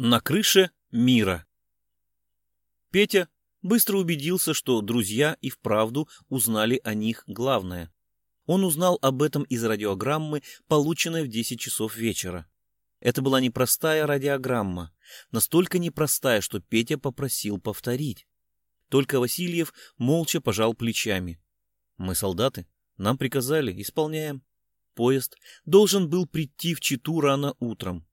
На крыше мира. Петя быстро убедился, что друзья и вправду узнали о них главное. Он узнал об этом из радиограммы, полученной в 10 часов вечера. Это была непростая радиограмма, настолько непростая, что Петя попросил повторить. Только Васильев молча пожал плечами. «Мы солдаты, нам приказали, исполняем». Поезд должен был прийти в Читу рано утром.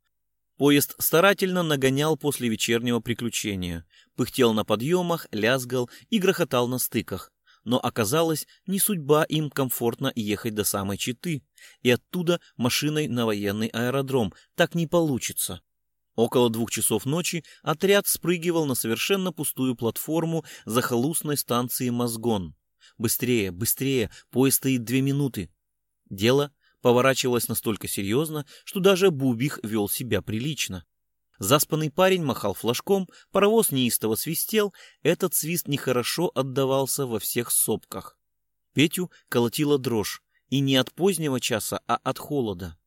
Поезд старательно нагонял после вечернего приключения, пыхтел на подъемах, лязгал и грохотал на стыках. Но оказалось, не судьба им комфортно ехать до самой Читы, и оттуда машиной на военный аэродром. Так не получится. Около двух часов ночи отряд спрыгивал на совершенно пустую платформу захолустной станции Мозгон. Быстрее, быстрее, поезд стоит две минуты. Дело поворачивалась настолько серьезно, что даже Бубих вел себя прилично. Заспанный парень махал флажком, паровоз неистово свистел, этот свист нехорошо отдавался во всех сопках. Петю колотила дрожь, и не от позднего часа, а от холода.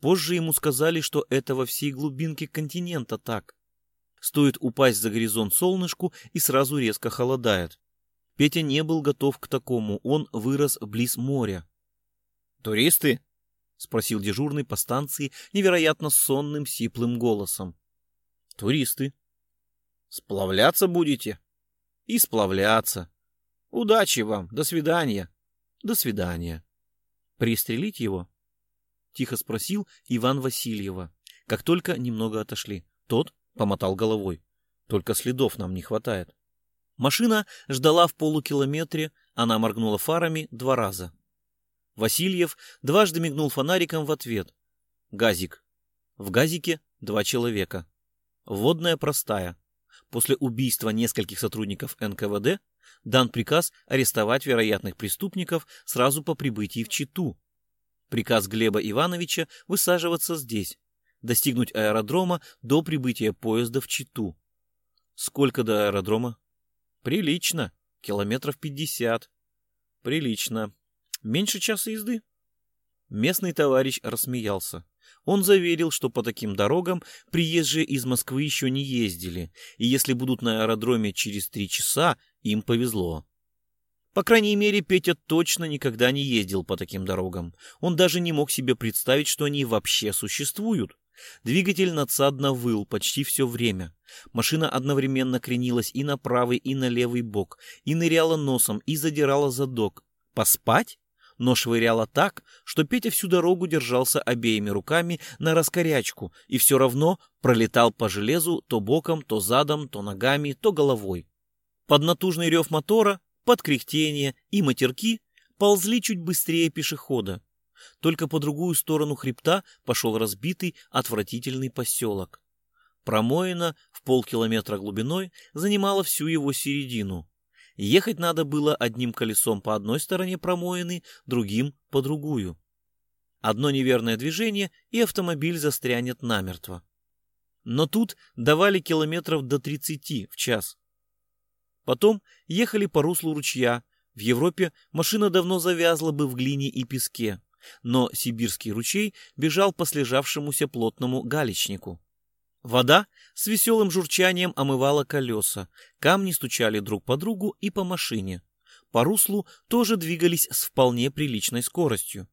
Позже ему сказали, что это во всей глубинке континента так. Стоит упасть за горизонт солнышку, и сразу резко холодает. Петя не был готов к такому, он вырос близ моря. «Туристы?» — спросил дежурный по станции невероятно сонным сиплым голосом. — Туристы. — Сплавляться будете? — И сплавляться. — Удачи вам. До свидания. — До свидания. — Пристрелить его? — тихо спросил Иван Васильева, как только немного отошли. Тот помотал головой. — Только следов нам не хватает. Машина ждала в полукилометре, она моргнула фарами два раза. Васильев дважды мигнул фонариком в ответ. Газик. В газике два человека. Вводная простая. После убийства нескольких сотрудников НКВД дан приказ арестовать вероятных преступников сразу по прибытии в Читу. Приказ Глеба Ивановича высаживаться здесь, достигнуть аэродрома до прибытия поезда в Читу. Сколько до аэродрома? Прилично. Километров пятьдесят. Прилично. Меньше часа езды. Местный товарищ рассмеялся. Он заверил, что по таким дорогам приезжие из Москвы еще не ездили, и если будут на аэродроме через три часа, им повезло. По крайней мере, Петя точно никогда не ездил по таким дорогам. Он даже не мог себе представить, что они вообще существуют. Двигатель надсадно выл почти все время. Машина одновременно кренилась и на правый, и на левый бок, и ныряла носом, и задирала задок. Поспать? Но швыряла так, что Петя всю дорогу держался обеими руками на раскорячку и все равно пролетал по железу то боком, то задом, то ногами, то головой. Под натужный рев мотора, под кряхтение и матерки ползли чуть быстрее пешехода. Только по другую сторону хребта пошел разбитый, отвратительный поселок. Промоина в полкилометра глубиной занимала всю его середину. Ехать надо было одним колесом по одной стороне промоины, другим — по другую. Одно неверное движение, и автомобиль застрянет намертво. Но тут давали километров до 30 в час. Потом ехали по руслу ручья. В Европе машина давно завязла бы в глине и песке, но сибирский ручей бежал по слежавшемуся плотному галечнику. Вода с веселым журчанием омывала колеса, камни стучали друг по другу и по машине. По руслу тоже двигались с вполне приличной скоростью.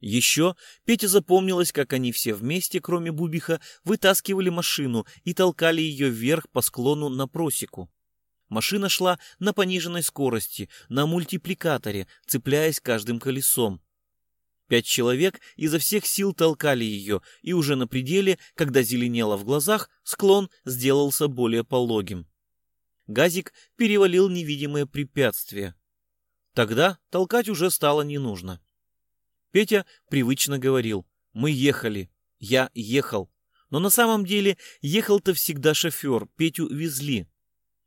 Еще Петя запомнилось, как они все вместе, кроме Бубиха, вытаскивали машину и толкали ее вверх по склону на просеку. Машина шла на пониженной скорости, на мультипликаторе, цепляясь каждым колесом. Пять человек изо всех сил толкали ее, и уже на пределе, когда зеленело в глазах, склон сделался более пологим. Газик перевалил невидимое препятствие. Тогда толкать уже стало не нужно. Петя привычно говорил «Мы ехали, я ехал». Но на самом деле ехал-то всегда шофер, Петю везли.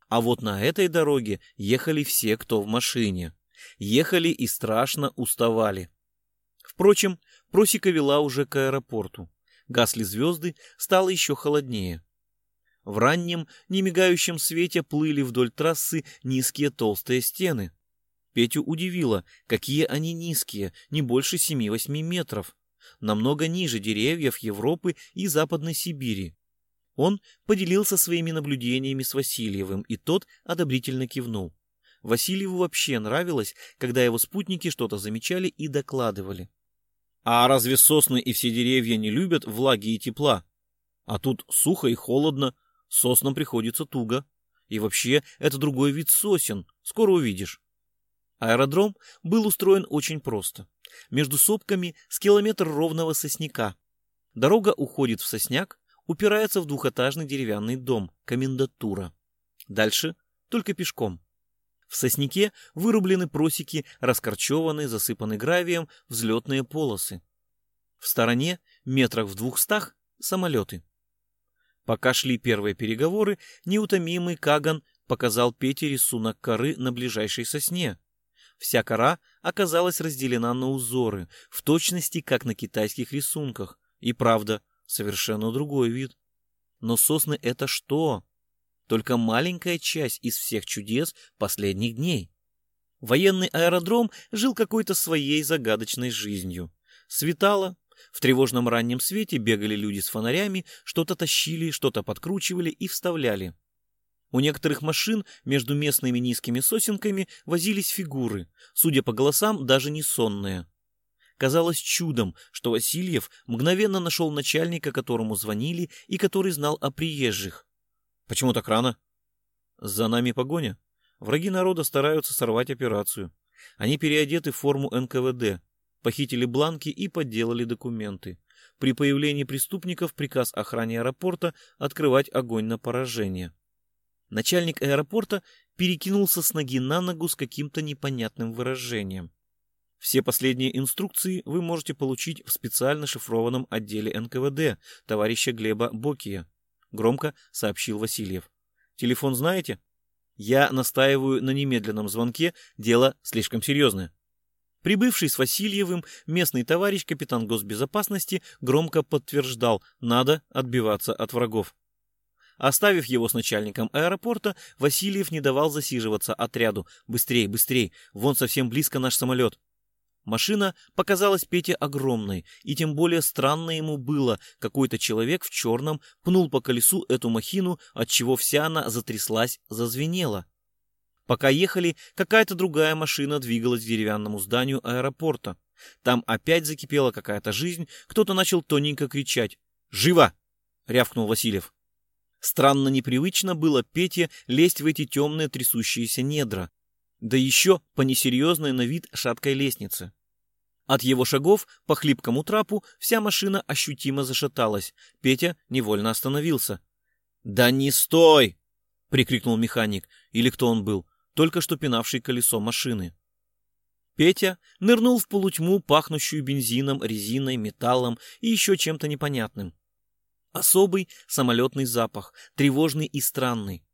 А вот на этой дороге ехали все, кто в машине. Ехали и страшно уставали. Впрочем, просека вела уже к аэропорту. Гасли звезды, стало еще холоднее. В раннем, немигающем свете плыли вдоль трассы низкие толстые стены. Петю удивило, какие они низкие, не больше 7-8 метров. Намного ниже деревьев Европы и Западной Сибири. Он поделился своими наблюдениями с Васильевым, и тот одобрительно кивнул. Васильеву вообще нравилось, когда его спутники что-то замечали и докладывали. А разве сосны и все деревья не любят влаги и тепла? А тут сухо и холодно, соснам приходится туго. И вообще, это другой вид сосен, скоро увидишь. Аэродром был устроен очень просто. Между сопками с километр ровного сосняка. Дорога уходит в сосняк, упирается в двухэтажный деревянный дом, комендатура. Дальше только пешком. В сосняке вырублены просеки, раскорчеваны, засыпаны гравием взлетные полосы. В стороне, метрах в двухстах, самолеты. Пока шли первые переговоры, неутомимый Каган показал Пете рисунок коры на ближайшей сосне. Вся кора оказалась разделена на узоры, в точности, как на китайских рисунках. И правда, совершенно другой вид. Но сосны — это что? Только маленькая часть из всех чудес последних дней. Военный аэродром жил какой-то своей загадочной жизнью. Светало, в тревожном раннем свете бегали люди с фонарями, что-то тащили, что-то подкручивали и вставляли. У некоторых машин между местными низкими сосенками возились фигуры, судя по голосам, даже не сонные. Казалось чудом, что Васильев мгновенно нашел начальника, которому звонили и который знал о приезжих. Почему так рано? За нами погоня. Враги народа стараются сорвать операцию. Они переодеты в форму НКВД, похитили бланки и подделали документы. При появлении преступников приказ охране аэропорта открывать огонь на поражение. Начальник аэропорта перекинулся с ноги на ногу с каким-то непонятным выражением. Все последние инструкции вы можете получить в специально шифрованном отделе НКВД товарища Глеба Бокия, громко сообщил Васильев. Телефон знаете? Я настаиваю на немедленном звонке, дело слишком серьезное. Прибывший с Васильевым местный товарищ капитан госбезопасности громко подтверждал, надо отбиваться от врагов. Оставив его с начальником аэропорта, Васильев не давал засиживаться отряду. «Быстрей, быстрей! Вон совсем близко наш самолет!» Машина показалась Пете огромной, и тем более странно ему было. Какой-то человек в черном пнул по колесу эту махину, отчего вся она затряслась, зазвенела. Пока ехали, какая-то другая машина двигалась к деревянному зданию аэропорта. Там опять закипела какая-то жизнь, кто-то начал тоненько кричать. «Живо!» — рявкнул Васильев. Странно непривычно было Пете лезть в эти темные трясущиеся недра. Да еще по несерьезной на вид шаткой лестнице. От его шагов по хлипкому трапу вся машина ощутимо зашаталась. Петя невольно остановился. «Да не стой!» — прикрикнул механик. Или кто он был? только что пинавший колесо машины. Петя нырнул в полутьму, пахнущую бензином, резиной, металлом и еще чем-то непонятным. Особый самолетный запах, тревожный и странный.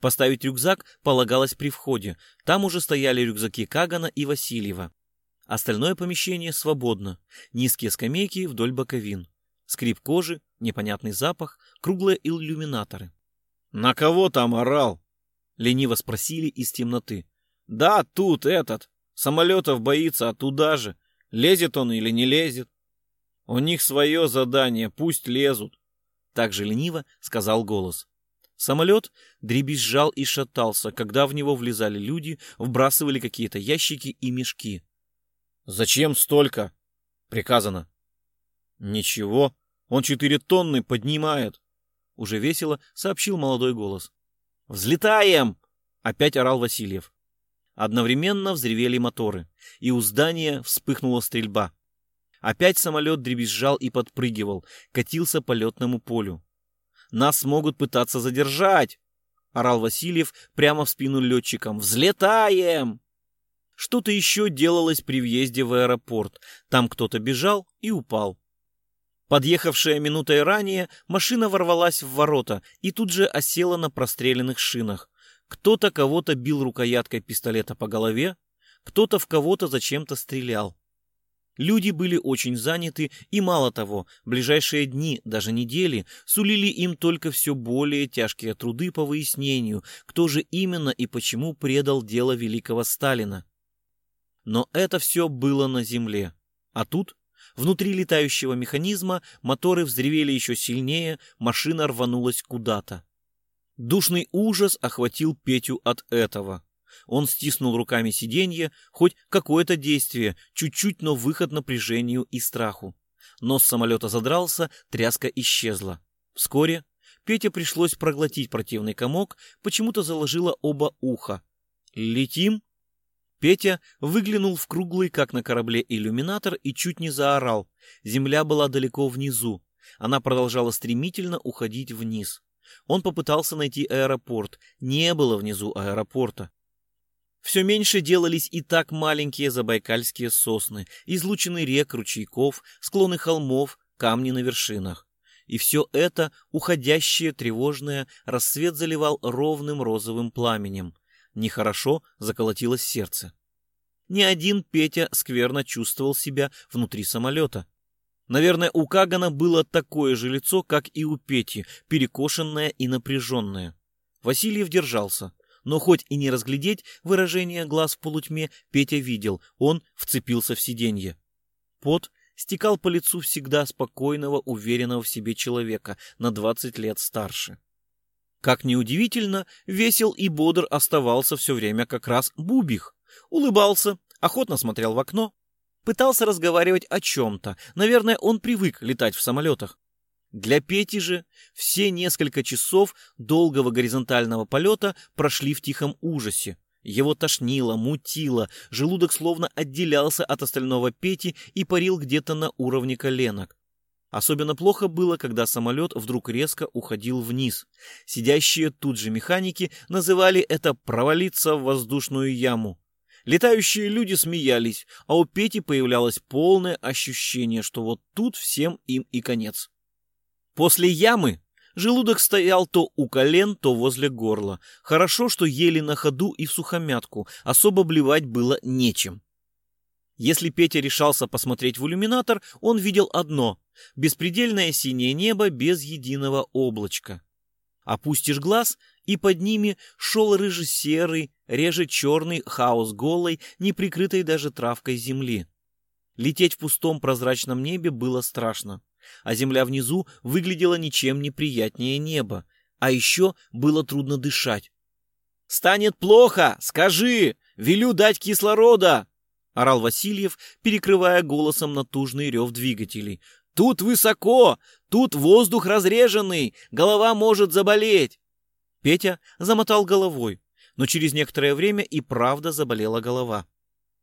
Поставить рюкзак полагалось при входе. Там уже стояли рюкзаки Кагана и Васильева. Остальное помещение свободно. Низкие скамейки вдоль боковин. Скрип кожи, непонятный запах, круглые иллюминаторы. «На кого там орал?» — лениво спросили из темноты. «Да, тут этот. Самолетов боится, а туда же. Лезет он или не лезет? У них свое задание, пусть лезут». Так же лениво сказал голос. Самолет дребезжал и шатался, когда в него влезали люди, вбрасывали какие-то ящики и мешки. «Зачем столько?» — приказано. «Ничего, он четыре тонны поднимает», — уже весело сообщил молодой голос. «Взлетаем!» — опять орал Васильев. Одновременно взревели моторы, и у здания вспыхнула стрельба. Опять самолет дребезжал и подпрыгивал, катился по летному полю. «Нас могут пытаться задержать!» — орал Васильев прямо в спину летчикам. «Взлетаем!» Что-то еще делалось при въезде в аэропорт. Там кто-то бежал и упал. Подъехавшая минутой ранее, машина ворвалась в ворота и тут же осела на простреленных шинах. Кто-то кого-то бил рукояткой пистолета по голове, кто-то в кого-то зачем-то стрелял. Люди были очень заняты, и мало того, ближайшие дни, даже недели, сулили им только все более тяжкие труды по выяснению, кто же именно и почему предал дело великого Сталина. Но это все было на земле. А тут Внутри летающего механизма моторы взревели еще сильнее, машина рванулась куда-то. Душный ужас охватил Петю от этого. Он стиснул руками сиденье, хоть какое-то действие, чуть-чуть, но выход напряжению и страху. Нос самолета задрался, тряска исчезла. Вскоре Пете пришлось проглотить противный комок, почему-то заложило оба уха. «Летим?» Петя выглянул в круглый, как на корабле, иллюминатор и чуть не заорал. Земля была далеко внизу. Она продолжала стремительно уходить вниз. Он попытался найти аэропорт. Не было внизу аэропорта. Все меньше делались и так маленькие забайкальские сосны, излучины рек, ручейков, склоны холмов, камни на вершинах. И все это, уходящее, тревожное, рассвет заливал ровным розовым пламенем. Нехорошо заколотилось сердце. Ни один Петя скверно чувствовал себя внутри самолета. Наверное, у Кагана было такое же лицо, как и у Пети, перекошенное и напряженное. Васильев держался, но хоть и не разглядеть выражение глаз в полутьме, Петя видел, он вцепился в сиденье. Пот стекал по лицу всегда спокойного, уверенного в себе человека, на двадцать лет старше. Как неудивительно, весел и бодр оставался все время как раз Бубих. Улыбался, охотно смотрел в окно, пытался разговаривать о чем-то. Наверное, он привык летать в самолетах. Для Пети же все несколько часов долгого горизонтального полета прошли в тихом ужасе. Его тошнило, мутило, желудок словно отделялся от остального Пети и парил где-то на уровне коленок. Особенно плохо было, когда самолет вдруг резко уходил вниз. Сидящие тут же механики называли это «провалиться в воздушную яму». Летающие люди смеялись, а у Пети появлялось полное ощущение, что вот тут всем им и конец. После ямы желудок стоял то у колен, то возле горла. Хорошо, что ели на ходу и в сухомятку, особо блевать было нечем. Если Петя решался посмотреть в иллюминатор, он видел одно — беспредельное синее небо без единого облачка. Опустишь глаз, и под ними шел рыже-серый, реже-черный хаос голой, не прикрытой даже травкой земли. Лететь в пустом прозрачном небе было страшно, а земля внизу выглядела ничем не приятнее неба, а еще было трудно дышать. «Станет плохо! Скажи! Велю дать кислорода!» — орал Васильев, перекрывая голосом натужный рев двигателей. «Тут высоко! Тут воздух разреженный! Голова может заболеть!» Петя замотал головой, но через некоторое время и правда заболела голова.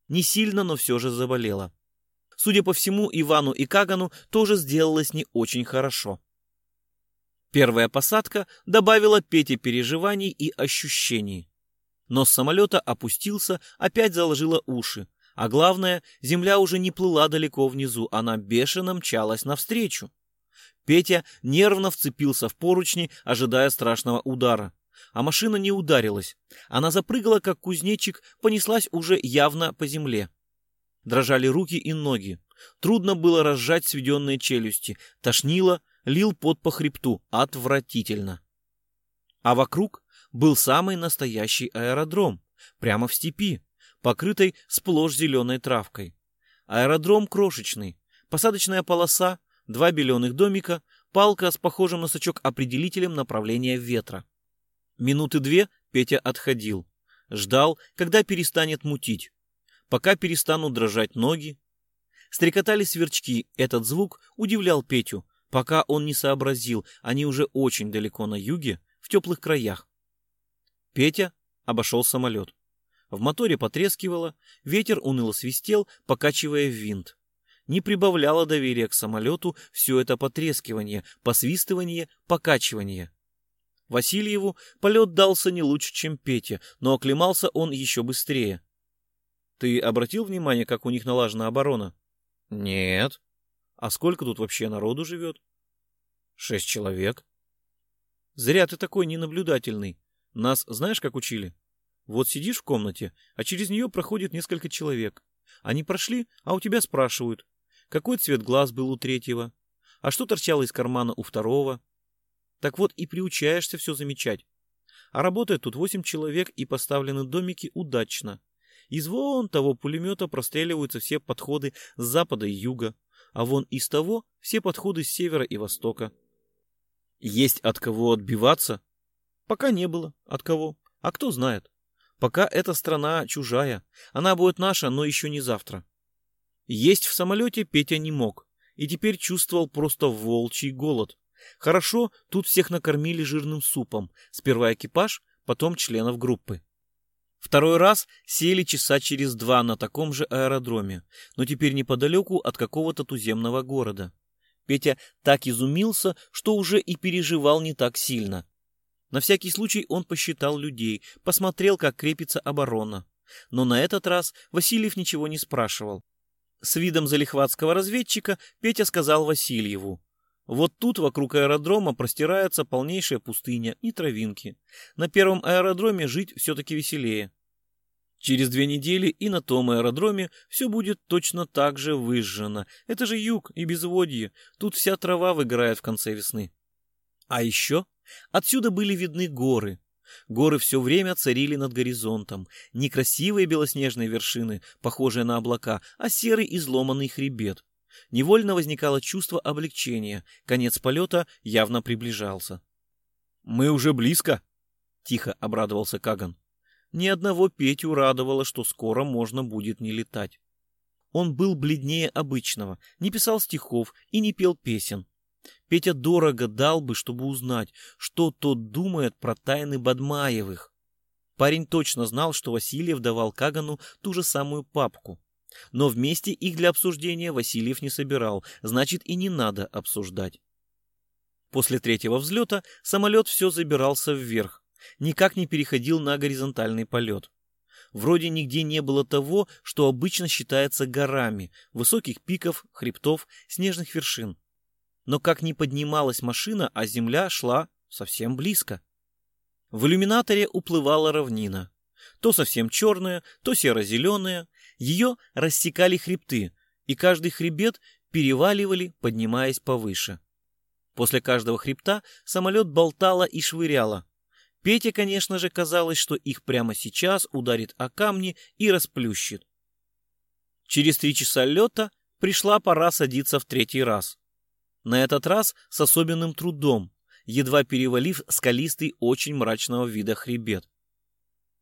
Не сильно, но все же заболела. Судя по всему, Ивану и Кагану тоже сделалось не очень хорошо. Первая посадка добавила Пете переживаний и ощущений. Нос самолета опустился, опять заложила уши. А главное, земля уже не плыла далеко внизу, она бешено мчалась навстречу. Петя нервно вцепился в поручни, ожидая страшного удара. А машина не ударилась. Она запрыгала, как кузнечик, понеслась уже явно по земле. Дрожали руки и ноги. Трудно было разжать сведенные челюсти. Тошнило, лил пот по хребту. Отвратительно. А вокруг был самый настоящий аэродром. Прямо в степи покрытой сплошь зеленой травкой. Аэродром крошечный, посадочная полоса, два беленых домика, палка с похожим на сачок определителем направления ветра. Минуты две Петя отходил. Ждал, когда перестанет мутить. Пока перестанут дрожать ноги. Стрекотали сверчки. Этот звук удивлял Петю, пока он не сообразил, они уже очень далеко на юге, в теплых краях. Петя обошел самолет. В моторе потрескивало, ветер уныло свистел, покачивая винт. Не прибавляло доверия к самолету все это потрескивание, посвистывание, покачивание. Васильеву полет дался не лучше, чем Пете, но оклемался он еще быстрее. Ты обратил внимание, как у них налажена оборона? Нет. А сколько тут вообще народу живет? Шесть человек. Зря ты такой ненаблюдательный. Нас знаешь, как учили? Вот сидишь в комнате, а через нее проходит несколько человек. Они прошли, а у тебя спрашивают, какой цвет глаз был у третьего, а что торчало из кармана у второго. Так вот и приучаешься все замечать. А работает тут восемь человек и поставлены домики удачно. Из вон того пулемета простреливаются все подходы с запада и юга, а вон из того все подходы с севера и востока. Есть от кого отбиваться? Пока не было. От кого? А кто знает? Пока эта страна чужая. Она будет наша, но еще не завтра. Есть в самолете Петя не мог. И теперь чувствовал просто волчий голод. Хорошо, тут всех накормили жирным супом. Сперва экипаж, потом членов группы. Второй раз сели часа через два на таком же аэродроме, но теперь неподалеку от какого-то туземного города. Петя так изумился, что уже и переживал не так сильно. На всякий случай он посчитал людей, посмотрел, как крепится оборона. Но на этот раз Васильев ничего не спрашивал. С видом залихватского разведчика Петя сказал Васильеву. Вот тут вокруг аэродрома простирается полнейшая пустыня и травинки. На первом аэродроме жить все-таки веселее. Через две недели и на том аэродроме все будет точно так же выжжено. Это же юг и безводье. Тут вся трава выгорает в конце весны. А еще отсюда были видны горы. Горы все время царили над горизонтом. Не красивые белоснежные вершины, похожие на облака, а серый изломанный хребет. Невольно возникало чувство облегчения. Конец полета явно приближался. «Мы уже близко!» — тихо обрадовался Каган. Ни одного Петю радовало, что скоро можно будет не летать. Он был бледнее обычного, не писал стихов и не пел песен. Петя дорого дал бы, чтобы узнать, что тот думает про тайны Бадмаевых. Парень точно знал, что Васильев давал Кагану ту же самую папку. Но вместе их для обсуждения Васильев не собирал, значит и не надо обсуждать. После третьего взлета самолет все забирался вверх, никак не переходил на горизонтальный полет. Вроде нигде не было того, что обычно считается горами, высоких пиков, хребтов, снежных вершин. Но как ни поднималась машина, а земля шла совсем близко. В иллюминаторе уплывала равнина. То совсем черная, то серо-зеленая, ее рассекали хребты, и каждый хребет переваливали, поднимаясь повыше. После каждого хребта самолет болтало и швыряло. Пете, конечно же, казалось, что их прямо сейчас ударит о камни и расплющит. Через три часа лета пришла пора садиться в третий раз. На этот раз с особенным трудом, едва перевалив скалистый очень мрачного вида хребет.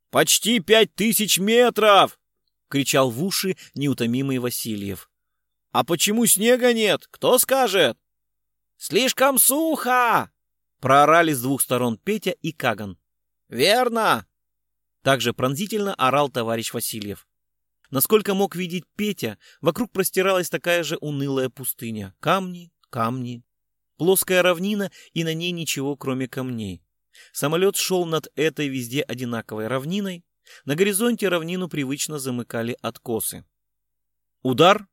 «Почти пять тысяч метров!» — кричал в уши неутомимый Васильев. «А почему снега нет? Кто скажет?» «Слишком сухо!» — проорали с двух сторон Петя и Каган. «Верно!» Также пронзительно орал товарищ Васильев. Насколько мог видеть Петя, вокруг простиралась такая же унылая пустыня. Камни, камни. Плоская равнина, и на ней ничего, кроме камней. Самолет шел над этой везде одинаковой равниной, на горизонте равнину привычно замыкали откосы. Удар.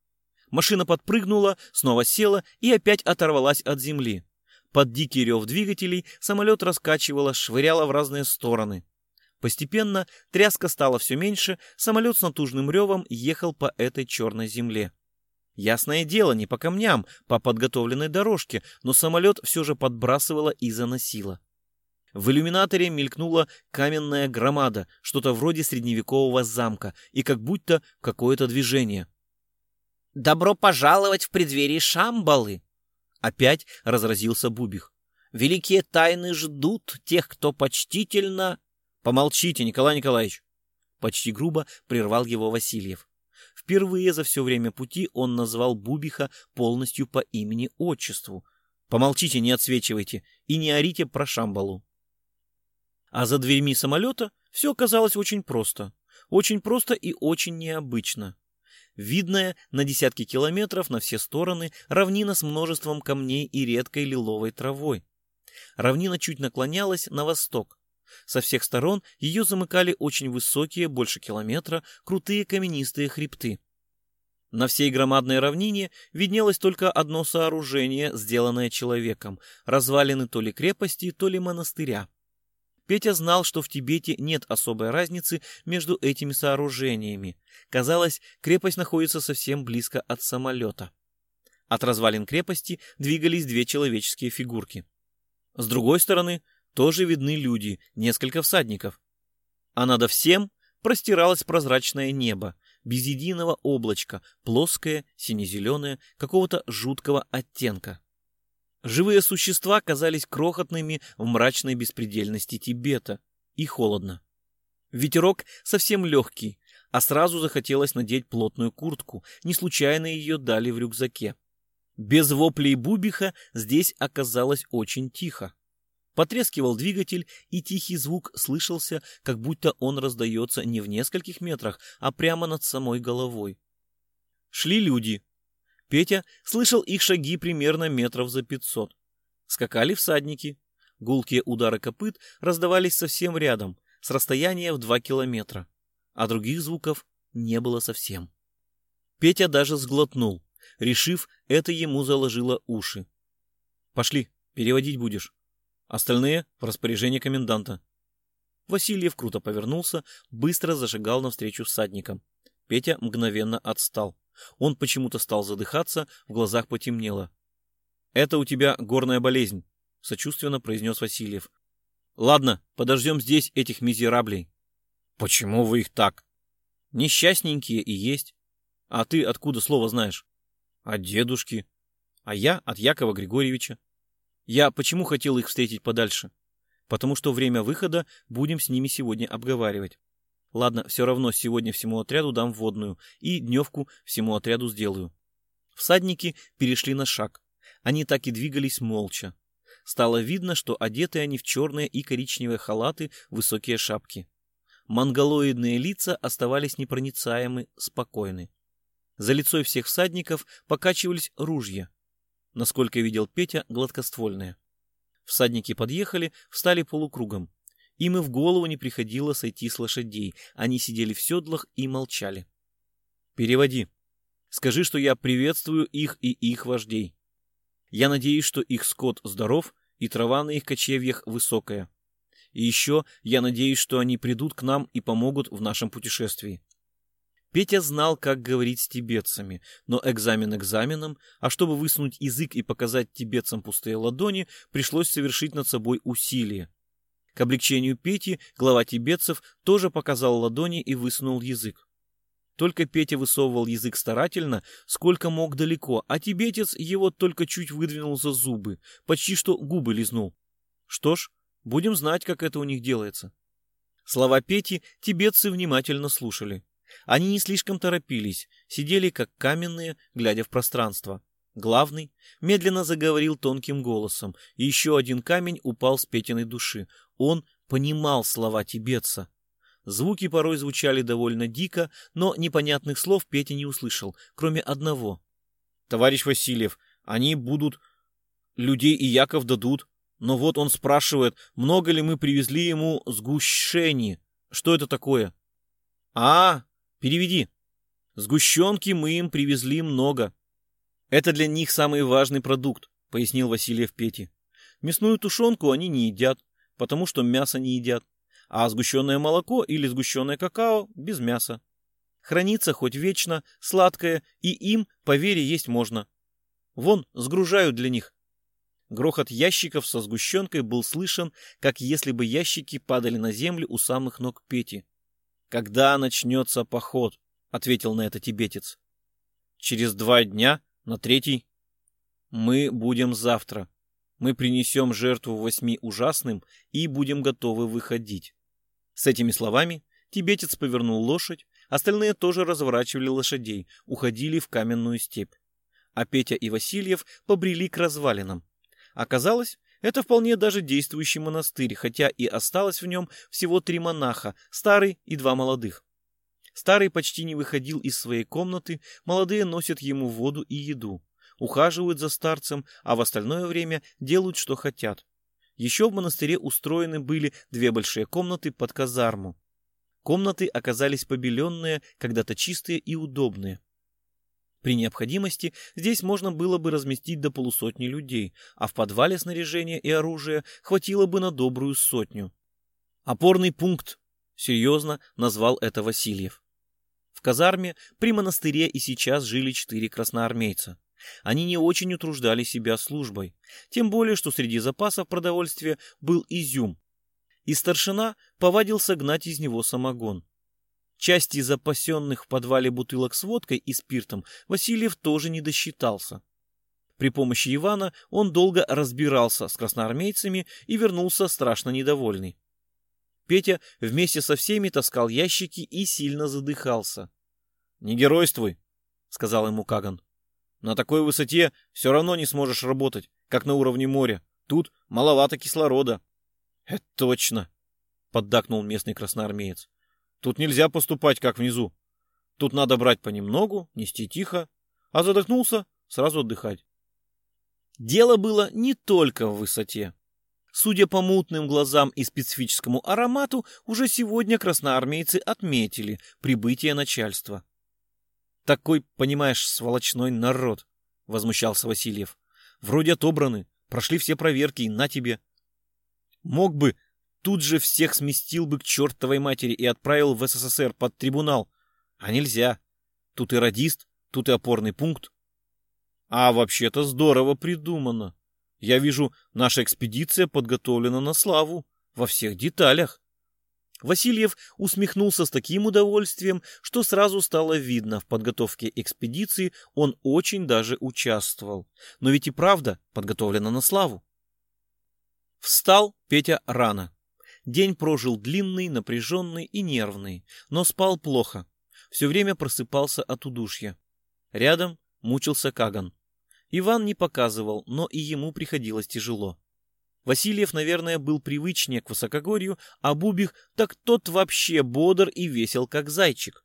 Машина подпрыгнула, снова села и опять оторвалась от земли. Под дикий рев двигателей самолет раскачивало, швыряло в разные стороны. Постепенно тряска стала все меньше, самолет с натужным ревом ехал по этой черной земле. Ясное дело, не по камням, по подготовленной дорожке, но самолет все же подбрасывало и заносило. В иллюминаторе мелькнула каменная громада, что-то вроде средневекового замка, и как будто какое-то движение. «Добро пожаловать в преддверии Шамбалы!» Опять разразился Бубих. «Великие тайны ждут тех, кто почтительно...» «Помолчите, Николай Николаевич!» Почти грубо прервал его Васильев. Впервые за все время пути он назвал Бубиха полностью по имени-отчеству. «Помолчите, не отсвечивайте и не орите про Шамбалу!» А за дверьми самолета все оказалось очень просто. Очень просто и очень необычно. Видная на десятки километров на все стороны равнина с множеством камней и редкой лиловой травой. Равнина чуть наклонялась на восток. Со всех сторон ее замыкали очень высокие, больше километра, крутые каменистые хребты. На всей громадной равнине виднелось только одно сооружение, сделанное человеком, развалины то ли крепости, то ли монастыря. Петя знал, что в Тибете нет особой разницы между этими сооружениями. Казалось, крепость находится совсем близко от самолета. От развалин крепости двигались две человеческие фигурки. С другой стороны, тоже видны люди, несколько всадников. А над всем простиралось прозрачное небо, без единого облачка, плоское, сине-зеленое, какого-то жуткого оттенка. Живые существа казались крохотными в мрачной беспредельности Тибета, и холодно. Ветерок совсем легкий, а сразу захотелось надеть плотную куртку, не случайно ее дали в рюкзаке. Без воплей Бубиха здесь оказалось очень тихо. Потрескивал двигатель, и тихий звук слышался, как будто он раздается не в нескольких метрах, а прямо над самой головой. Шли люди. Петя слышал их шаги примерно метров за пятьсот. Скакали всадники. Гулкие удары копыт раздавались совсем рядом, с расстояния в два километра. А других звуков не было совсем. Петя даже сглотнул, решив, это ему заложило уши. «Пошли, переводить будешь». Остальные в распоряжении коменданта. Васильев круто повернулся, быстро зашагал навстречу всадникам. Петя мгновенно отстал. Он почему-то стал задыхаться, в глазах потемнело. «Это у тебя горная болезнь», — сочувственно произнес Васильев. «Ладно, подождем здесь этих мизераблей». «Почему вы их так?» «Несчастненькие и есть. А ты откуда слово знаешь?» «От дедушки. А я от Якова Григорьевича». Я почему хотел их встретить подальше? Потому что время выхода будем с ними сегодня обговаривать. Ладно, все равно сегодня всему отряду дам водную и дневку всему отряду сделаю. Всадники перешли на шаг. Они так и двигались молча. Стало видно, что одеты они в черные и коричневые халаты, высокие шапки. Монголоидные лица оставались непроницаемы, спокойны. За лицой всех всадников покачивались ружья, насколько видел Петя, гладкоствольные. Всадники подъехали, встали полукругом. Им и в голову не приходило сойти с лошадей. Они сидели в седлах и молчали. «Переводи. Скажи, что я приветствую их и их вождей. Я надеюсь, что их скот здоров и трава на их кочевьях высокая. И еще я надеюсь, что они придут к нам и помогут в нашем путешествии. Петя знал, как говорить с тибетцами, но экзамен экзаменом, а чтобы высунуть язык и показать тибетцам пустые ладони, пришлось совершить над собой усилие. К облегчению Пети глава тибетцев тоже показал ладони и высунул язык. Только Петя высовывал язык старательно, сколько мог далеко, а тибетец его только чуть выдвинул за зубы, почти что губы лизнул. Что ж, будем знать, как это у них делается. Слова Пети тибетцы внимательно слушали. Они не слишком торопились, сидели как каменные, глядя в пространство. Главный медленно заговорил тонким голосом, и еще один камень упал с Петиной души. Он понимал слова тибетца. Звуки порой звучали довольно дико, но непонятных слов Петя не услышал, кроме одного. «Товарищ Васильев, они будут... Людей и Яков дадут. Но вот он спрашивает, много ли мы привезли ему сгущений. Что это такое?» «А, Переведи. Сгущенки мы им привезли много. Это для них самый важный продукт, пояснил Васильев Пете. Мясную тушенку они не едят, потому что мясо не едят, а сгущенное молоко или сгущенное какао без мяса. Хранится хоть вечно, сладкое, и им, по вере, есть можно. Вон, сгружают для них. Грохот ящиков со сгущенкой был слышен, как если бы ящики падали на землю у самых ног Пети. «Когда начнется поход?» — ответил на это тибетец. «Через два дня, на третий. Мы будем завтра. Мы принесем жертву восьми ужасным и будем готовы выходить». С этими словами тибетец повернул лошадь, остальные тоже разворачивали лошадей, уходили в каменную степь. А Петя и Васильев побрели к развалинам. Оказалось, это вполне даже действующий монастырь, хотя и осталось в нем всего три монаха, старый и два молодых. Старый почти не выходил из своей комнаты, молодые носят ему воду и еду, ухаживают за старцем, а в остальное время делают, что хотят. Еще в монастыре устроены были две большие комнаты под казарму. Комнаты оказались побеленные, когда-то чистые и удобные. При необходимости здесь можно было бы разместить до полусотни людей, а в подвале снаряжения и оружия хватило бы на добрую сотню. «Опорный пункт», — серьезно назвал это Васильев. В казарме при монастыре и сейчас жили четыре красноармейца. Они не очень утруждали себя службой, тем более, что среди запасов продовольствия был изюм, и старшина повадился гнать из него самогон. Части запасенных в подвале бутылок с водкой и спиртом Васильев тоже не досчитался. При помощи Ивана он долго разбирался с красноармейцами и вернулся страшно недовольный. Петя вместе со всеми таскал ящики и сильно задыхался. — Не геройствуй, — сказал ему Каган. — На такой высоте все равно не сможешь работать, как на уровне моря. Тут маловато кислорода. — Это точно, — поддакнул местный красноармеец. — Тут нельзя поступать, как внизу. Тут надо брать понемногу, нести тихо, а задохнулся — сразу отдыхать. Дело было не только в высоте. Судя по мутным глазам и специфическому аромату, уже сегодня красноармейцы отметили прибытие начальства. «Такой, понимаешь, сволочной народ», — возмущался Васильев. «Вроде отобраны, прошли все проверки, и на тебе». «Мог бы, тут же всех сместил бы к чертовой матери и отправил в СССР под трибунал. А нельзя. Тут и радист, тут и опорный пункт. А вообще-то здорово придумано. Я вижу, наша экспедиция подготовлена на славу, во всех деталях. Васильев усмехнулся с таким удовольствием, что сразу стало видно, в подготовке экспедиции он очень даже участвовал. Но ведь и правда подготовлена на славу. Встал Петя рано. День прожил длинный, напряженный и нервный, но спал плохо. Все время просыпался от удушья. Рядом мучился Каган. Иван не показывал, но и ему приходилось тяжело. Васильев, наверное, был привычнее к высокогорью, а Бубих так тот вообще бодр и весел, как зайчик.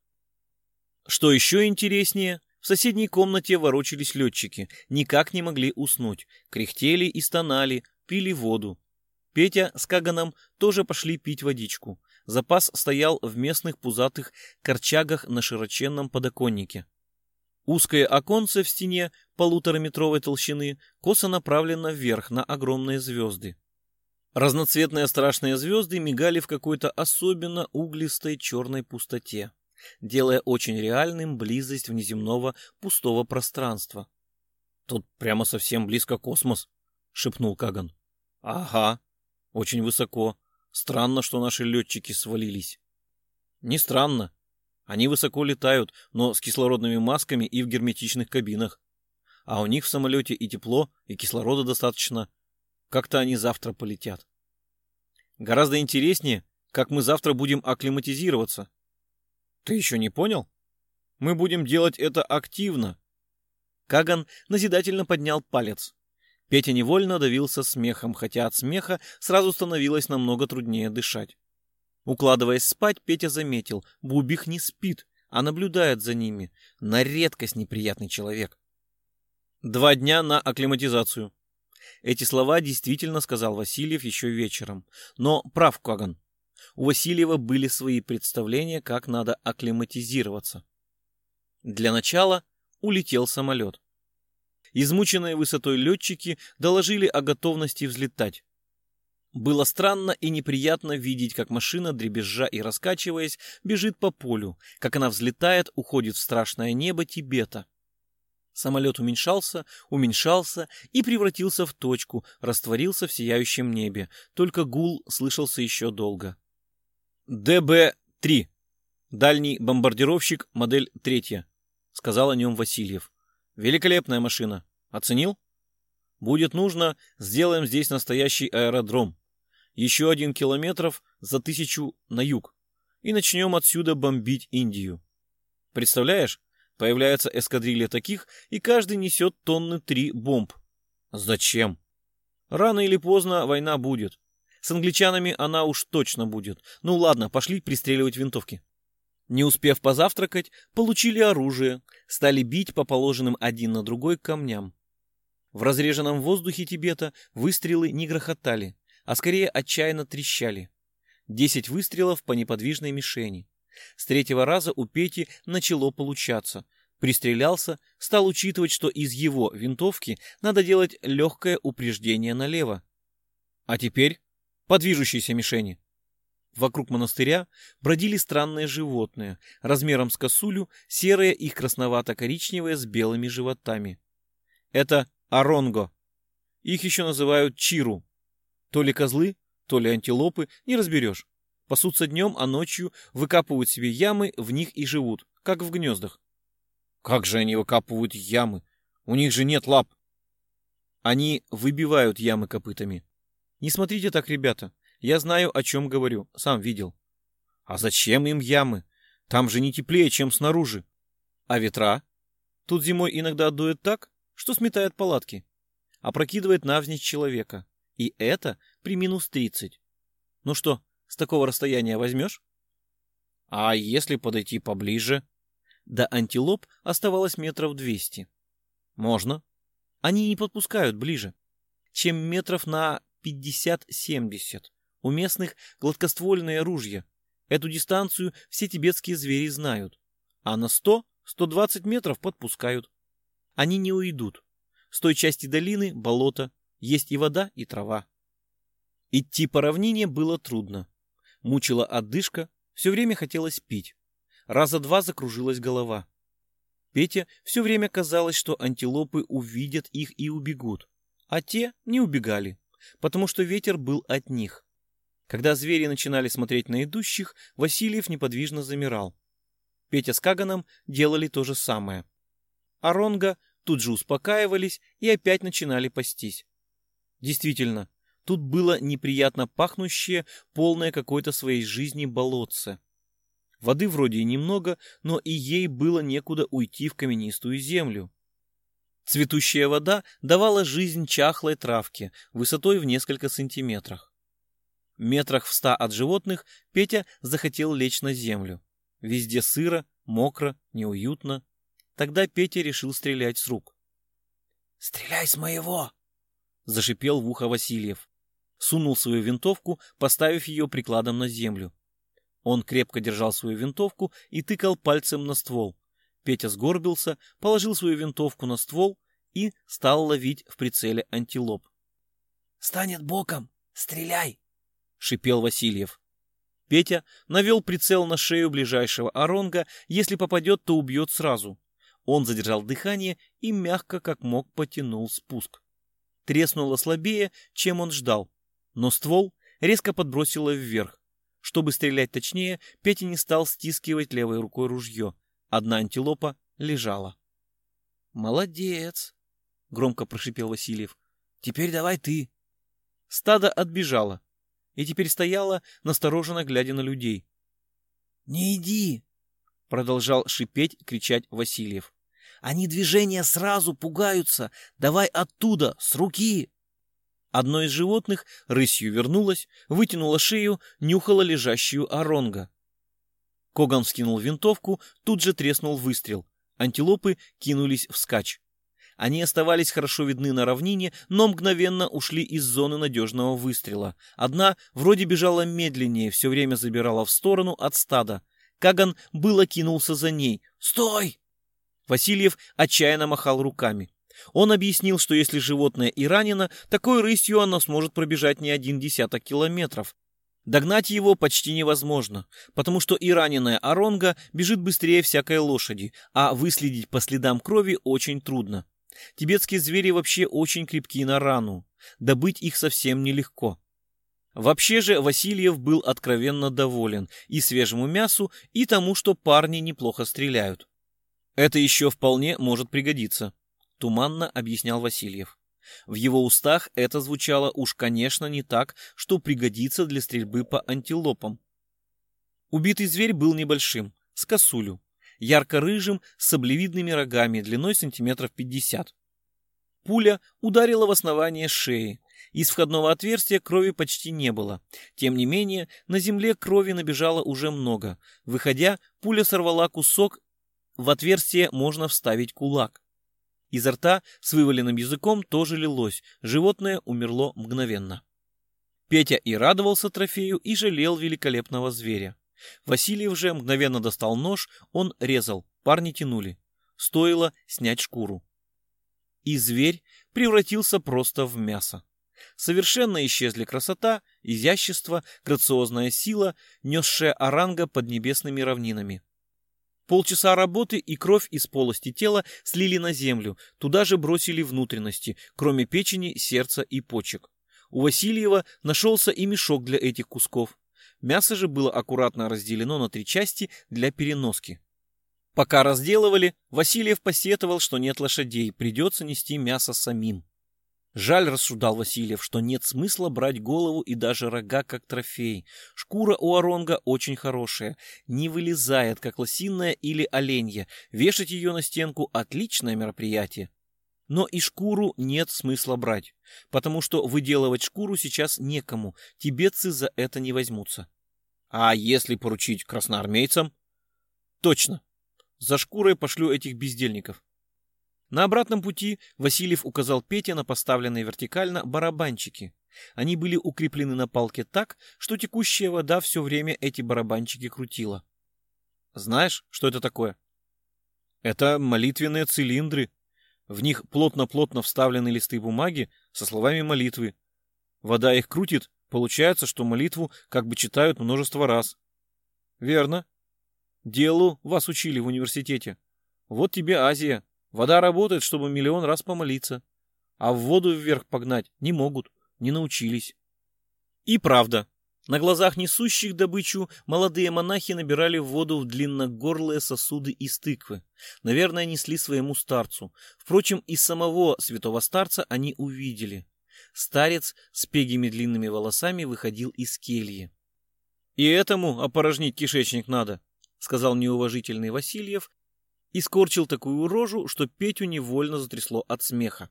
Что еще интереснее, в соседней комнате ворочались летчики, никак не могли уснуть, кряхтели и стонали, пили воду. Петя с Каганом тоже пошли пить водичку. Запас стоял в местных пузатых корчагах на широченном подоконнике. Узкое оконце в стене полутораметровой толщины косо направлено вверх на огромные звезды. Разноцветные страшные звезды мигали в какой-то особенно углистой черной пустоте, делая очень реальным близость внеземного пустого пространства. «Тут прямо совсем близко космос», — шепнул Каган. «Ага, очень высоко. Странно, что наши летчики свалились». «Не странно. Они высоко летают, но с кислородными масками и в герметичных кабинах. А у них в самолете и тепло, и кислорода достаточно. Как-то они завтра полетят. Гораздо интереснее, как мы завтра будем акклиматизироваться. Ты еще не понял? Мы будем делать это активно. Каган назидательно поднял палец. Петя невольно давился смехом, хотя от смеха сразу становилось намного труднее дышать. Укладываясь спать, Петя заметил, Бубих не спит, а наблюдает за ними. На редкость неприятный человек. Два дня на акклиматизацию. Эти слова действительно сказал Васильев еще вечером. Но прав Каган. У Васильева были свои представления, как надо акклиматизироваться. Для начала улетел самолет. Измученные высотой летчики доложили о готовности взлетать. Было странно и неприятно видеть, как машина, дребезжа и раскачиваясь, бежит по полю, как она взлетает, уходит в страшное небо Тибета. Самолет уменьшался, уменьшался и превратился в точку, растворился в сияющем небе, только гул слышался еще долго. ДБ-3. Дальний бомбардировщик, модель третья, сказал о нем Васильев. Великолепная машина. Оценил? Будет нужно, сделаем здесь настоящий аэродром еще один километров за тысячу на юг, и начнем отсюда бомбить Индию. Представляешь, появляется эскадрилья таких, и каждый несет тонны три бомб. Зачем? Рано или поздно война будет. С англичанами она уж точно будет. Ну ладно, пошли пристреливать винтовки. Не успев позавтракать, получили оружие, стали бить по положенным один на другой камням. В разреженном воздухе Тибета выстрелы не грохотали, а скорее отчаянно трещали. Десять выстрелов по неподвижной мишени. С третьего раза у Пети начало получаться. Пристрелялся, стал учитывать, что из его винтовки надо делать легкое упреждение налево. А теперь по движущейся мишени. Вокруг монастыря бродили странные животные, размером с косулю, серые и красновато-коричневые с белыми животами. Это оронго. Их еще называют чиру. То ли козлы, то ли антилопы, не разберешь. Пасутся днем, а ночью выкапывают себе ямы, в них и живут, как в гнездах. Как же они выкапывают ямы? У них же нет лап. Они выбивают ямы копытами. Не смотрите так, ребята. Я знаю, о чем говорю. Сам видел. А зачем им ямы? Там же не теплее, чем снаружи. А ветра? Тут зимой иногда дует так, что сметает палатки. Опрокидывает навзничь человека. И это при минус тридцать. Ну что, с такого расстояния возьмешь? А если подойти поближе? До антилоп оставалось метров двести. Можно. Они не подпускают ближе. Чем метров на пятьдесят-семьдесят. У местных гладкоствольные ружья. Эту дистанцию все тибетские звери знают. А на сто-сто двадцать метров подпускают. Они не уйдут. С той части долины болото, есть и вода, и трава. Идти по равнине было трудно. Мучила отдышка, все время хотелось пить. Раза два закружилась голова. Пете все время казалось, что антилопы увидят их и убегут. А те не убегали, потому что ветер был от них. Когда звери начинали смотреть на идущих, Васильев неподвижно замирал. Петя с Каганом делали то же самое. Аронга тут же успокаивались и опять начинали пастись. Действительно, тут было неприятно пахнущее, полное какой-то своей жизни болотце. Воды вроде и немного, но и ей было некуда уйти в каменистую землю. Цветущая вода давала жизнь чахлой травке высотой в несколько сантиметрах. Метрах в ста от животных Петя захотел лечь на землю. Везде сыро, мокро, неуютно. Тогда Петя решил стрелять с рук. «Стреляй с моего!» — зашипел в ухо Васильев. Сунул свою винтовку, поставив ее прикладом на землю. Он крепко держал свою винтовку и тыкал пальцем на ствол. Петя сгорбился, положил свою винтовку на ствол и стал ловить в прицеле антилоп. «Станет боком! Стреляй!» — шипел Васильев. Петя навел прицел на шею ближайшего оронга. Если попадет, то убьет сразу. Он задержал дыхание и мягко, как мог, потянул спуск. Треснуло слабее, чем он ждал, но ствол резко подбросило вверх. Чтобы стрелять точнее, Петя не стал стискивать левой рукой ружье. Одна антилопа лежала. «Молодец!» — громко прошипел Васильев. «Теперь давай ты!» Стадо отбежало и теперь стояло, настороженно глядя на людей. «Не иди!» — продолжал шипеть, кричать Васильев. «Они движения сразу пугаются! Давай оттуда, с руки!» Одно из животных рысью вернулось, вытянуло шею, нюхало лежащую оронга. Коган вскинул винтовку, тут же треснул выстрел. Антилопы кинулись вскачь. Они оставались хорошо видны на равнине, но мгновенно ушли из зоны надежного выстрела. Одна вроде бежала медленнее, все время забирала в сторону от стада. Каган было кинулся за ней. «Стой!» Васильев отчаянно махал руками. Он объяснил, что если животное и ранено, такой рысью оно сможет пробежать не один десяток километров. Догнать его почти невозможно, потому что и раненая оронга бежит быстрее всякой лошади, а выследить по следам крови очень трудно. Тибетские звери вообще очень крепки на рану, добыть их совсем нелегко. Вообще же Васильев был откровенно доволен и свежему мясу, и тому, что парни неплохо стреляют. Это еще вполне может пригодиться туманно объяснял Васильев. В его устах это звучало уж, конечно, не так, что пригодится для стрельбы по антилопам. Убитый зверь был небольшим, с косулю, ярко-рыжим, с облевидными рогами, длиной сантиметров пятьдесят. Пуля ударила в основание шеи. Из входного отверстия крови почти не было. Тем не менее, на земле крови набежало уже много. Выходя, пуля сорвала кусок. В отверстие можно вставить кулак. Изо рта с вываленным языком тоже лилось, животное умерло мгновенно. Петя и радовался трофею, и жалел великолепного зверя. Васильев же мгновенно достал нож, он резал, парни тянули. Стоило снять шкуру. И зверь превратился просто в мясо. Совершенно исчезли красота, изящество, грациозная сила, несшая оранга под небесными равнинами. Полчаса работы и кровь из полости тела слили на землю, туда же бросили внутренности, кроме печени, сердца и почек. У Васильева нашелся и мешок для этих кусков. Мясо же было аккуратно разделено на три части для переноски. Пока разделывали, Васильев посетовал, что нет лошадей, придется нести мясо самим. Жаль, рассуждал Васильев, что нет смысла брать голову и даже рога как трофей. Шкура у оронга очень хорошая, не вылезает, как лосиная или оленья. Вешать ее на стенку – отличное мероприятие. Но и шкуру нет смысла брать, потому что выделывать шкуру сейчас некому, тибетцы за это не возьмутся. А если поручить красноармейцам? Точно, за шкурой пошлю этих бездельников. На обратном пути Васильев указал Пете на поставленные вертикально барабанчики. Они были укреплены на палке так, что текущая вода все время эти барабанчики крутила. Знаешь, что это такое? Это молитвенные цилиндры. В них плотно-плотно вставлены листы бумаги со словами молитвы. Вода их крутит, получается, что молитву как бы читают множество раз. Верно. Делу вас учили в университете. Вот тебе Азия. Вода работает, чтобы миллион раз помолиться. А в воду вверх погнать не могут, не научились. И правда, на глазах несущих добычу молодые монахи набирали воду в длинногорлые сосуды из тыквы. Наверное, несли своему старцу. Впрочем, и самого святого старца они увидели. Старец с пегими длинными волосами выходил из кельи. «И этому опорожнить кишечник надо», — сказал неуважительный Васильев и скорчил такую рожу, что Петю невольно затрясло от смеха.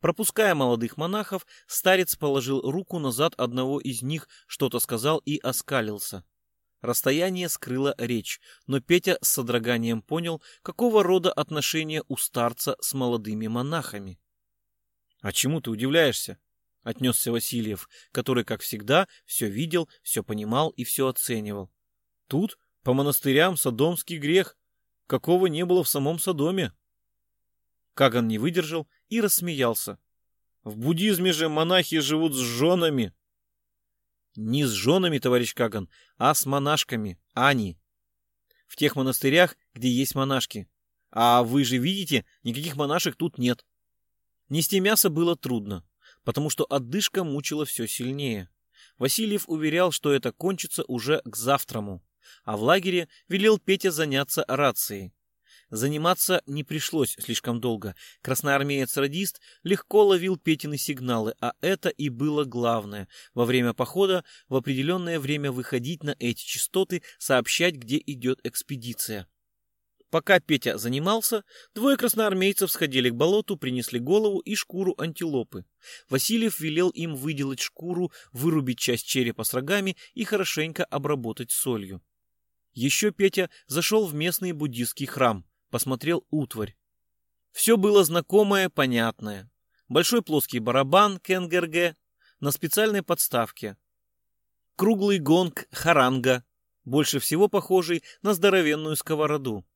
Пропуская молодых монахов, старец положил руку назад одного из них, что-то сказал и оскалился. Расстояние скрыло речь, но Петя с содроганием понял, какого рода отношения у старца с молодыми монахами. — А чему ты удивляешься? — отнесся Васильев, который, как всегда, все видел, все понимал и все оценивал. — Тут, по монастырям, садомский грех, какого не было в самом Содоме. Каган не выдержал и рассмеялся. В буддизме же монахи живут с женами. Не с женами, товарищ Каган, а с монашками, они. В тех монастырях, где есть монашки. А вы же видите, никаких монашек тут нет. Нести мясо было трудно, потому что отдышка мучила все сильнее. Васильев уверял, что это кончится уже к завтраму а в лагере велел Петя заняться рацией. Заниматься не пришлось слишком долго. Красноармеец-радист легко ловил Петины сигналы, а это и было главное. Во время похода в определенное время выходить на эти частоты, сообщать, где идет экспедиция. Пока Петя занимался, двое красноармейцев сходили к болоту, принесли голову и шкуру антилопы. Васильев велел им выделать шкуру, вырубить часть черепа с рогами и хорошенько обработать солью. Еще Петя зашел в местный буддийский храм, посмотрел утварь. Все было знакомое, понятное. Большой плоский барабан кенгерге на специальной подставке. Круглый гонг харанга, больше всего похожий на здоровенную сковороду.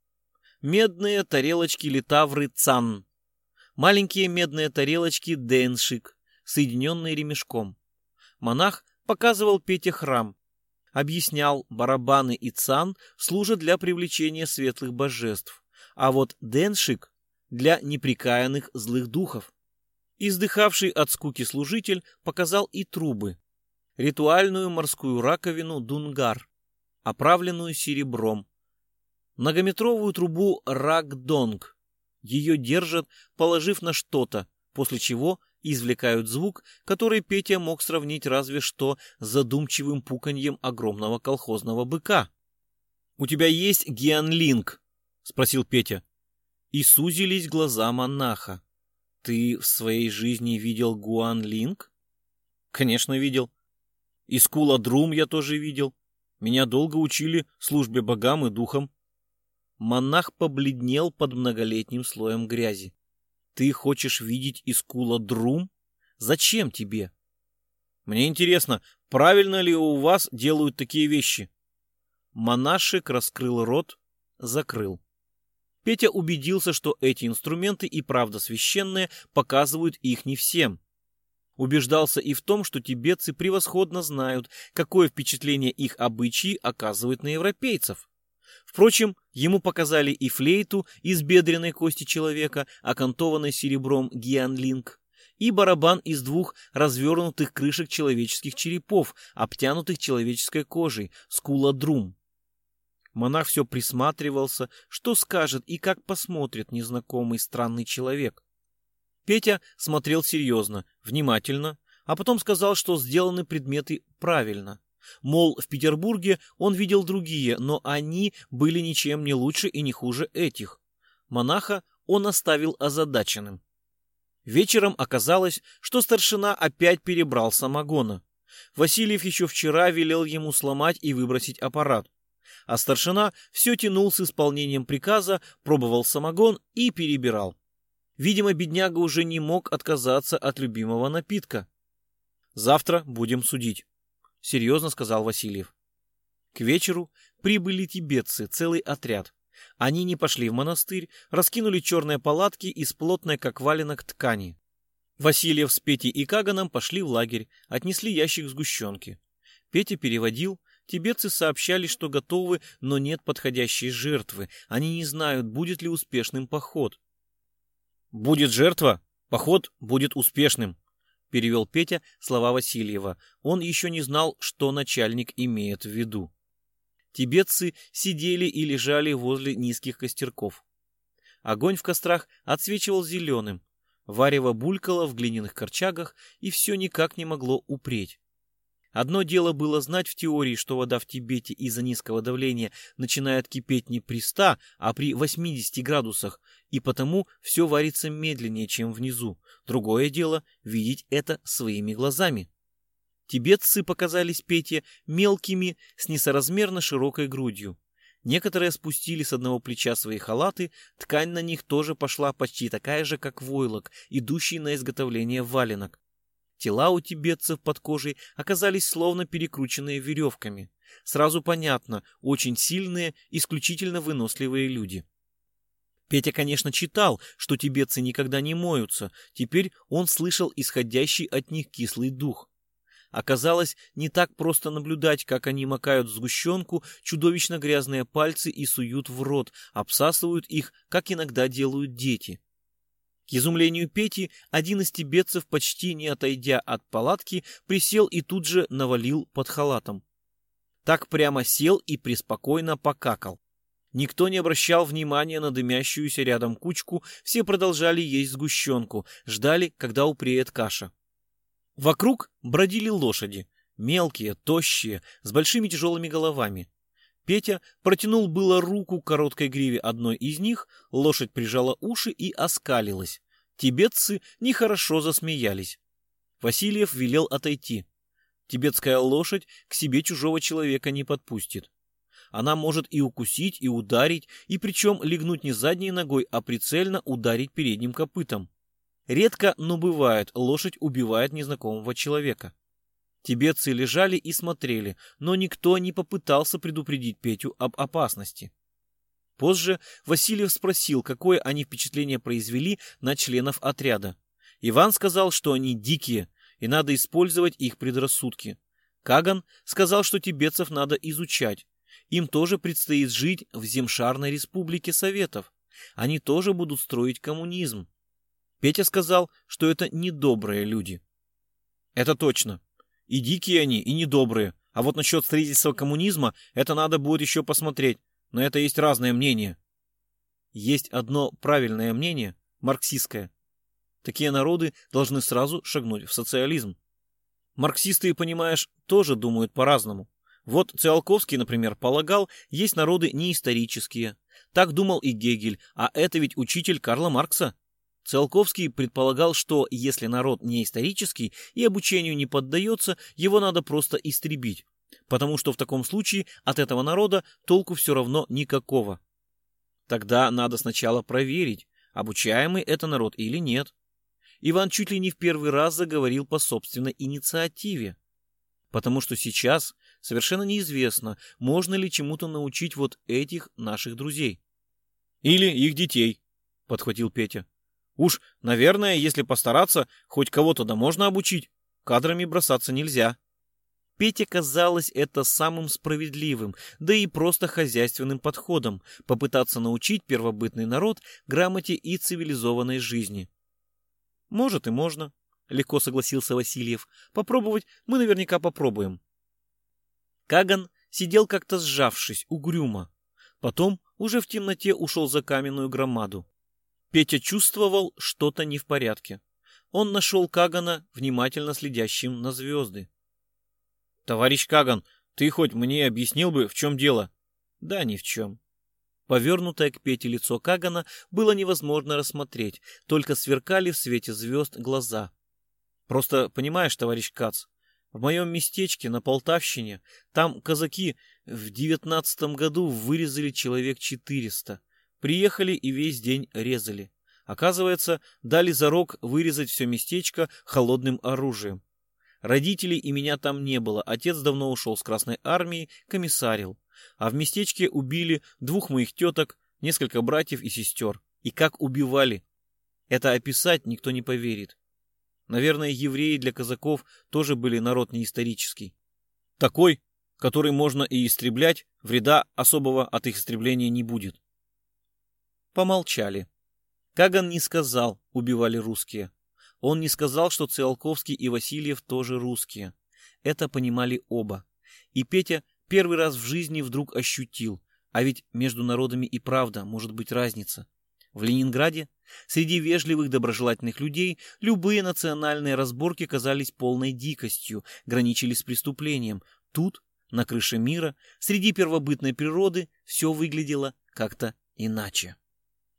Медные тарелочки литавры цан. Маленькие медные тарелочки деншик, соединенные ремешком. Монах показывал Пете храм, объяснял, барабаны и цан служат для привлечения светлых божеств, а вот деншик — для неприкаянных злых духов. Издыхавший от скуки служитель показал и трубы, ритуальную морскую раковину дунгар, оправленную серебром, многометровую трубу рагдонг. Ее держат, положив на что-то, после чего извлекают звук, который Петя мог сравнить разве что с задумчивым пуканьем огромного колхозного быка. «У тебя есть гианлинг?» — спросил Петя. И сузились глаза монаха. «Ты в своей жизни видел гуанлинг?» «Конечно, видел. И скула-друм я тоже видел. Меня долго учили службе богам и духам». Монах побледнел под многолетним слоем грязи. Ты хочешь видеть Искула Друм? Зачем тебе? Мне интересно, правильно ли у вас делают такие вещи? Монашек раскрыл рот, закрыл. Петя убедился, что эти инструменты и правда священные, показывают их не всем. Убеждался и в том, что тибетцы превосходно знают, какое впечатление их обычаи оказывают на европейцев. Впрочем, ему показали и флейту из бедренной кости человека, окантованной серебром гианлинг, и барабан из двух развернутых крышек человеческих черепов, обтянутых человеческой кожей, скула-друм. Монах все присматривался, что скажет и как посмотрит незнакомый странный человек. Петя смотрел серьезно, внимательно, а потом сказал, что сделаны предметы правильно. Мол, в Петербурге он видел другие, но они были ничем не лучше и не хуже этих. Монаха он оставил озадаченным. Вечером оказалось, что старшина опять перебрал самогона. Васильев еще вчера велел ему сломать и выбросить аппарат. А старшина все тянул с исполнением приказа, пробовал самогон и перебирал. Видимо, бедняга уже не мог отказаться от любимого напитка. «Завтра будем судить», — серьезно сказал Васильев. К вечеру прибыли тибетцы, целый отряд. Они не пошли в монастырь, раскинули черные палатки из плотной, как валенок, ткани. Васильев с Петей и Каганом пошли в лагерь, отнесли ящик сгущенки. Петя переводил, Тибетцы сообщали, что готовы, но нет подходящей жертвы. Они не знают, будет ли успешным поход. «Будет жертва, поход будет успешным», — перевел Петя слова Васильева. Он еще не знал, что начальник имеет в виду. Тибетцы сидели и лежали возле низких костерков. Огонь в кострах отсвечивал зеленым. Варево булькало в глиняных корчагах и все никак не могло упреть. Одно дело было знать в теории, что вода в Тибете из-за низкого давления начинает кипеть не при 100, а при 80 градусах, и потому все варится медленнее, чем внизу. Другое дело — видеть это своими глазами. Тибетцы показались Пете мелкими, с несоразмерно широкой грудью. Некоторые спустили с одного плеча свои халаты, ткань на них тоже пошла почти такая же, как войлок, идущий на изготовление валенок. Тела у тибетцев под кожей оказались словно перекрученные веревками. Сразу понятно, очень сильные, исключительно выносливые люди. Петя, конечно, читал, что тибетцы никогда не моются, теперь он слышал исходящий от них кислый дух. Оказалось, не так просто наблюдать, как они макают в сгущенку чудовищно грязные пальцы и суют в рот, обсасывают их, как иногда делают дети. К изумлению Пети, один из тибетцев, почти не отойдя от палатки, присел и тут же навалил под халатом. Так прямо сел и преспокойно покакал. Никто не обращал внимания на дымящуюся рядом кучку, все продолжали есть сгущенку, ждали, когда упреет каша. Вокруг бродили лошади, мелкие, тощие, с большими тяжелыми головами. Петя протянул было руку короткой гриве одной из них, лошадь прижала уши и оскалилась. Тибетцы нехорошо засмеялись. Васильев велел отойти. Тибетская лошадь к себе чужого человека не подпустит. Она может и укусить, и ударить, и причем легнуть не задней ногой, а прицельно ударить передним копытом. Редко, но бывает, лошадь убивает незнакомого человека. Тибетцы лежали и смотрели, но никто не попытался предупредить Петю об опасности. Позже Васильев спросил, какое они впечатление произвели на членов отряда. Иван сказал, что они дикие, и надо использовать их предрассудки. Каган сказал, что тибетцев надо изучать. Им тоже предстоит жить в Земшарной республике Советов. Они тоже будут строить коммунизм. Петя сказал, что это недобрые люди. Это точно. И дикие они, и недобрые. А вот насчет строительства коммунизма, это надо будет еще посмотреть. Но это есть разное мнение. Есть одно правильное мнение, марксистское. Такие народы должны сразу шагнуть в социализм. Марксисты, понимаешь, тоже думают по-разному. Вот Циолковский, например, полагал, есть народы неисторические. Так думал и Гегель, а это ведь учитель Карла Маркса. Циолковский предполагал, что если народ не исторический и обучению не поддается, его надо просто истребить, потому что в таком случае от этого народа толку все равно никакого. Тогда надо сначала проверить, обучаемый это народ или нет. Иван чуть ли не в первый раз заговорил по собственной инициативе, потому что сейчас совершенно неизвестно, можно ли чему-то научить вот этих наших друзей. Или их детей, подхватил Петя. Уж, наверное, если постараться, хоть кого-то да можно обучить. Кадрами бросаться нельзя. Пете казалось это самым справедливым, да и просто хозяйственным подходом попытаться научить первобытный народ грамоте и цивилизованной жизни. Может и можно, легко согласился Васильев. Попробовать мы наверняка попробуем. Каган сидел как-то сжавшись, угрюмо. Потом уже в темноте ушел за каменную громаду. Петя чувствовал что-то не в порядке. Он нашел Кагана, внимательно следящим на звезды. «Товарищ Каган, ты хоть мне объяснил бы, в чем дело?» «Да ни в чем». Повернутое к Пете лицо Кагана было невозможно рассмотреть, только сверкали в свете звезд глаза. «Просто понимаешь, товарищ Кац, в моем местечке на Полтавщине, там казаки в девятнадцатом году вырезали человек четыреста. Приехали и весь день резали. Оказывается, дали зарок вырезать все местечко холодным оружием. Родителей и меня там не было, отец давно ушел с Красной Армии, комиссарил. А в местечке убили двух моих теток, несколько братьев и сестер. И как убивали. Это описать никто не поверит. Наверное, евреи для казаков тоже были народ неисторический. Такой, который можно и истреблять, вреда особого от их истребления не будет. Помолчали. Каган не сказал, убивали русские. Он не сказал, что Циолковский и Васильев тоже русские. Это понимали оба. И Петя первый раз в жизни вдруг ощутил, а ведь между народами и правда может быть разница. В Ленинграде среди вежливых доброжелательных людей любые национальные разборки казались полной дикостью, граничили с преступлением. Тут, на крыше мира, среди первобытной природы, все выглядело как-то иначе.